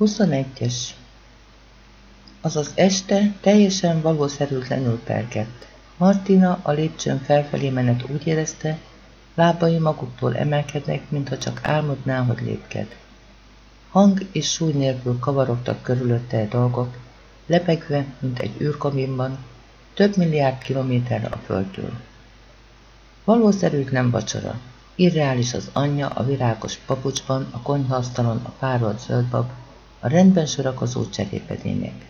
21-es Azaz este teljesen valószerűtlenül pergett. Martina a lépcsőn felfelé menet úgy érezte, lábai maguktól emelkednek, mintha csak álmodná, hogy lépked. Hang és súly nélkül kavarogtak körülötte dolgok, lebegve, mint egy űrkaminban, több milliárd kilométerre a Földtől. Valószerűtlen vacsora. Irreális az anyja a virágos papucsban, a konyhaasztalon a párolt zöldbab, a rendben sorakozó cserépedények.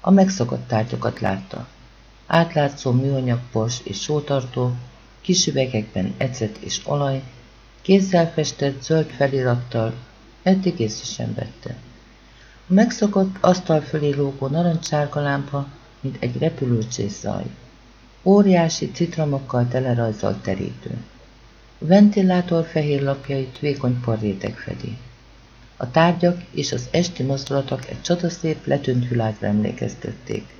A megszokott tárgyakat látta. Átlátszó műanyag pors és sótartó, kis üvegekben ecet és olaj, kézzel festett zöld felirattal, eddig észre sem vette. A megszokott asztal fölé lógó narancsárga lámpa, mint egy repülőcsész zaj. Óriási citromokkal telerajzolt terítő. A ventilátor fehér lapjait vékony porréteg fedi. A tárgyak és az esti mozdulatok egy csodaszép, letűnt világra emlékeztették.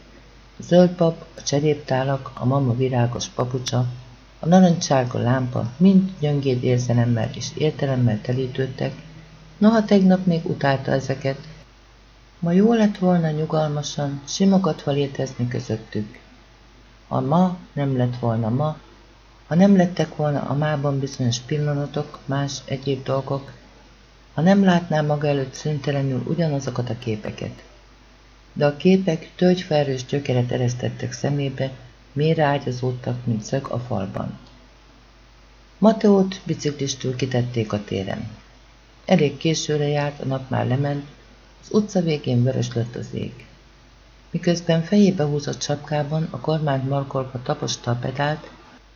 A zöld pap, a cseréptálak, a mama virágos papucsa, a narancsárga lámpa mind gyöngéd érzelemmel és értelemmel telítődtek, noha tegnap még utálta ezeket. Ma jó lett volna nyugalmasan, simogatva létezni közöttük. Ha ma nem lett volna ma, ha nem lettek volna a mában bizonyos pillanatok, más egyéb dolgok, ha nem látná maga előtt szüntelenül ugyanazokat a képeket. De a képek tölgyfelrős gyökeret eresztettek szemébe, mélyre ágyazódtak, mint szög a falban. Mateót biciklistül kitették a téren. Elég későre járt, a nap már lement, az utca végén vörös lett az ég. Miközben fejébe húzott sapkában, a kormány markolva taposta a pedált,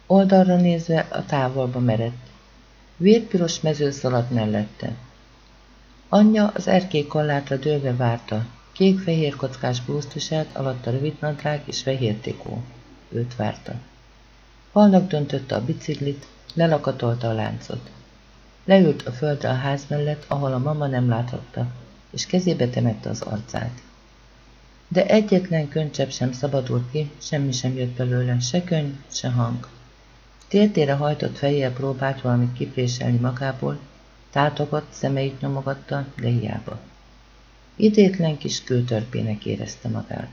oldalra nézve a távolba merett. Vérpiros mező szaladt mellette. Anyja az erkély kollátra dőlve várta, kék-fehér kockás alatt a rövid nadrág és fehér tikó. Őt várta. Halnak döntötte a biciklit, lelakatolta a láncot. Leült a földre a ház mellett, ahol a mama nem láthatta, és kezébe temette az arcát. De egyetlen könycsepp sem szabadult ki, semmi sem jött belőle, se könyv, se hang. Tértére hajtott fejjel próbált valamit kipréselni magából, Tátogott, szemeit nyomogatta, de hiába. Idétlen kis kőtörpének érezte magát.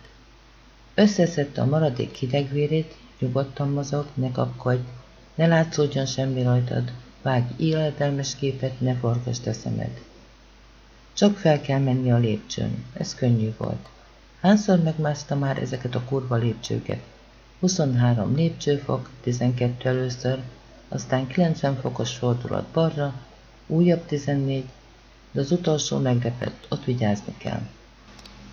Összeszedte a maradék hidegvérét, nyugodtan mozog, ne kapkodj, ne látszódjon semmi rajtad, vágj életelmes képet, ne forgasd a szemed. Csak fel kell menni a lépcsőn, ez könnyű volt. Hányszor megmászta már ezeket a kurva lépcsőket? 23 lépcsőfok, 12 először, aztán 90 fokos fordulat balra, Újabb tizennégy, de az utolsó meglepett, ott vigyázni kell.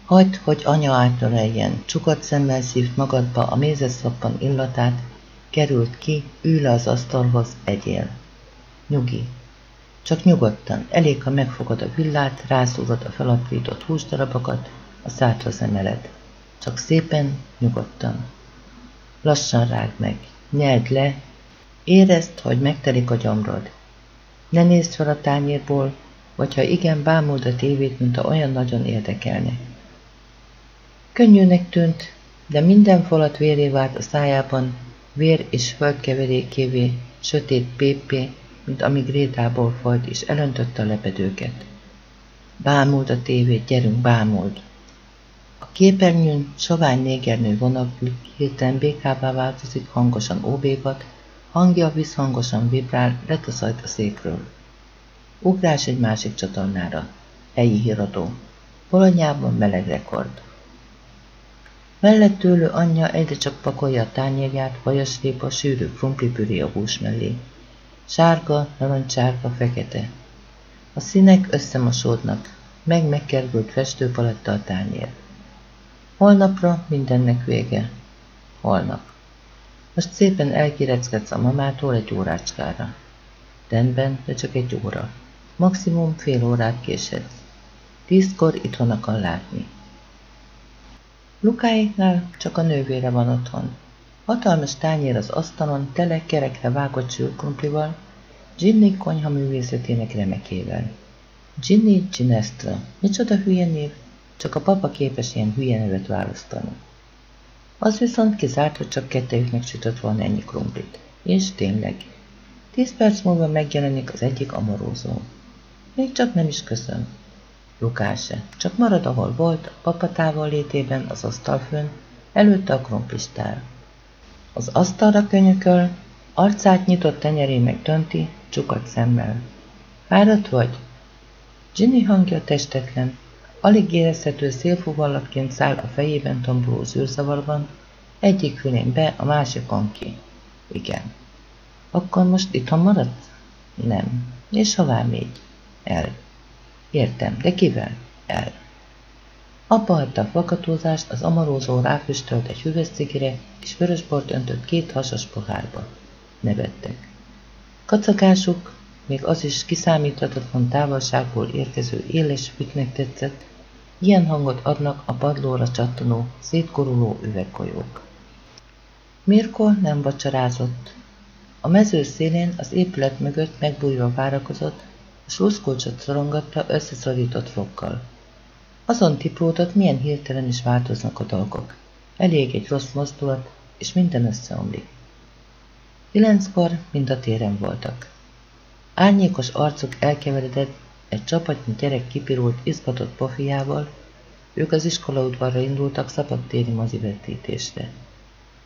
Hagyd, hogy anya átöleljen, csukat szemmel szívt magadba a mézeszappan illatát, került ki, le az asztalhoz, egyél. Nyugi. Csak nyugodtan, elég, ha megfogod a villát, rászúrod a felaprított húsdarabokat, a szádhoz emeled. Csak szépen, nyugodtan. Lassan rágd meg, nyeld le, érezd, hogy megtelik a gyomrod. Ne nézd fel a tányérból, vagy ha igen, bámuld a tévét, mint ha olyan nagyon érdekelne. Könnyűnek tűnt, de minden falat véré vált a szájában, vér és földkeverékévé, sötét pépé, mint ami grédából folyt, és elöntötte a lepedőket. Bámult a tévét, gyerünk, bámult! A képernyőn sovány négernő vonaglik, hirtelen békává változik, hangosan óbégat, Hangja visszhangosan vibrál, letaszajt a székről. Ugrás egy másik csatornára. Helyi híradó. Bolonyában meleg rekord. Mellett tőlő anyja egyre csak pakolja a tányérját, vajasrépa, sűrű krumplipüré a hús mellé. Sárga, narancsárga, fekete. A színek összemosódnak, meg megkergült festőpaletta a tányér. Holnapra mindennek vége. Holnap. Most szépen elkireckedsz a mamától egy órácskára. Rendben, de csak egy óra. Maximum fél órát késed. Tízkor itthon akar látni. Lukáiknál csak a nővére van otthon. Hatalmas tányér az asztalon, tele kerekre vágott sűrkrumplival, Ginny konyha művészetének remekével. Ginny Ginestra. Micsoda hülye név? Csak a papa képes ilyen hülye nevet választani. Az viszont kizárt, hogy csak kettejüknek sütött volna ennyi krumplit. És tényleg. Tíz perc múlva megjelenik az egyik amorózó. Még csak nem is köszön. Lukáse. Csak marad, ahol volt, a papatával létében, az asztalfőn, előtte a kromplistál. Az asztalra könyököl, arcát nyitott tenyeré meg dönti, csukat szemmel. Fáradt vagy? Ginny hangja testetlen, alig érezhető szélfúvallatként száll a fejében tomboló zűrzavarban, egyik fülén be, a másikon ki. Igen. Akkor most itthon maradsz? Nem. És hová még? El. Értem, de kivel? El. Apa hagyta a fakatózást, az amarózó ráfüstölt egy hüvös cigire, és vörösbort öntött két hasas pohárba. Nevettek. Kacagásuk, még az is kiszámíthatatlan távolságból érkező éles fütnek tetszett, ilyen hangot adnak a padlóra csattanó, szétkoruló üveggolyók. Mirko nem vacsorázott. A mező szélén az épület mögött megbújva várakozott, a sluszkulcsot szorongatta összeszorított fokkal. Azon tipródott, milyen hirtelen is változnak a dolgok. Elég egy rossz mozdulat, és minden összeomlik. Kilenckor mind a téren voltak. Árnyékos arcuk elkeveredett, egy csapatnyi gyerek kipirult, izgatott pofiával, ők az iskolaudvarra indultak szabadtéri mozivetítésre.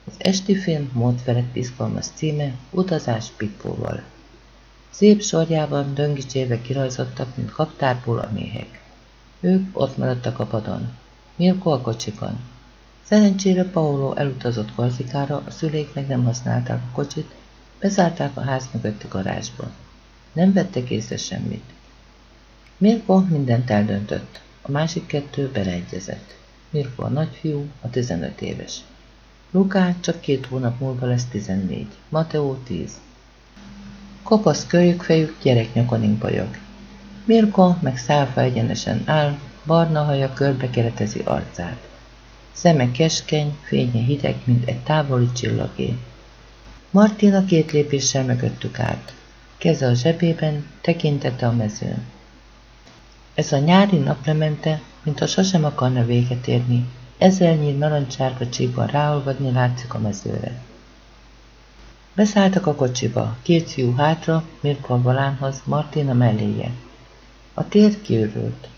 Az esti film módferek izgalmas címe Utazás Pippóval. Szép sorjában döngicsérve kirajzottak, mint kaptárból a méhek. Ők ott maradtak a padon. Mirko a kocsiban. Szerencsére Paolo elutazott Korzikára, a szüleik meg nem használták a kocsit, bezárták a ház mögötti garázsba. Nem vettek észre semmit. Mirko mindent eldöntött, a másik kettő beleegyezett. Mirko a nagyfiú, a 15 éves. Luká csak két hónap múlva lesz 14, Mateo 10. Kopasz kölyökfejük gyereknyakon impajog. Mirko meg szálfa egyenesen áll, barna haja körbe keretezi arcát. Szeme keskeny, fénye hideg, mint egy távoli csillagé. Martina két lépéssel mögöttük állt. Keze a zsebében, tekintete a mezőn. Ez a nyári naplemente, mintha sosem akarna véget érni, ezernyi narancsárga csíkban ráolvadni látszik a mezőre. Beszálltak a kocsiba, két fiú hátra, Mirko a volánhoz, Martina melléje. A tér kiürült.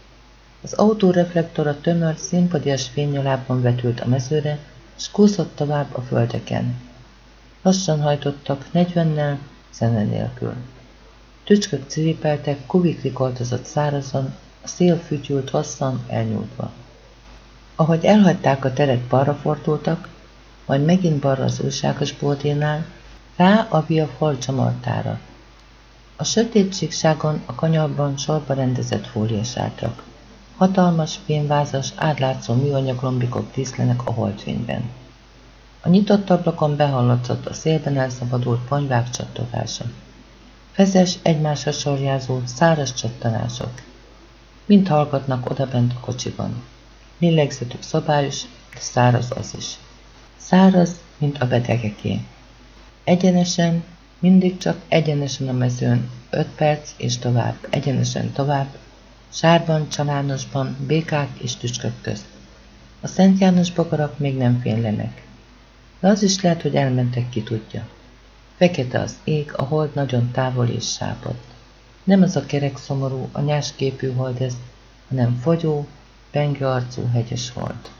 Az autóreflektor a tömör, szimpadias fénynyalában vetült a mezőre, s kúszott tovább a földeken. Lassan hajtottak, negyvennel, zene nélkül. Tücskök ciripeltek, kubik rikoltozott szárazon, a szél fütyült hosszan, elnyújtva. Ahogy elhagyták a teret, balra fordultak, majd megint balra az újságos bolténál, rá a via folcsamartára. A sötétségságon a kanyarban sorba rendezett fóliasátrak. Hatalmas, fényvázas, átlátszó műanyag lombikok díszlenek a holdfényben. A nyitott ablakon behallatszott a szélben elszabadult ponyvák csattogása. Fezes, egymásra sorjázó, száraz csattanások. Mind hallgatnak odabent a kocsiban. Lélegzetük szabályos, de száraz az is. Száraz, mint a betegeké. Egyenesen, mindig csak egyenesen a mezőn, öt perc és tovább, egyenesen tovább, sárban, csalánosban, békák és tüskök közt. A Szent János bogarak még nem fénylenek. De az is lehet, hogy elmentek ki tudja. Fekete az ég, a hold nagyon távol és sápadt. Nem az a kerek szomorú, a nyásképű hold ez, hanem fogyó, penge hegyes hold.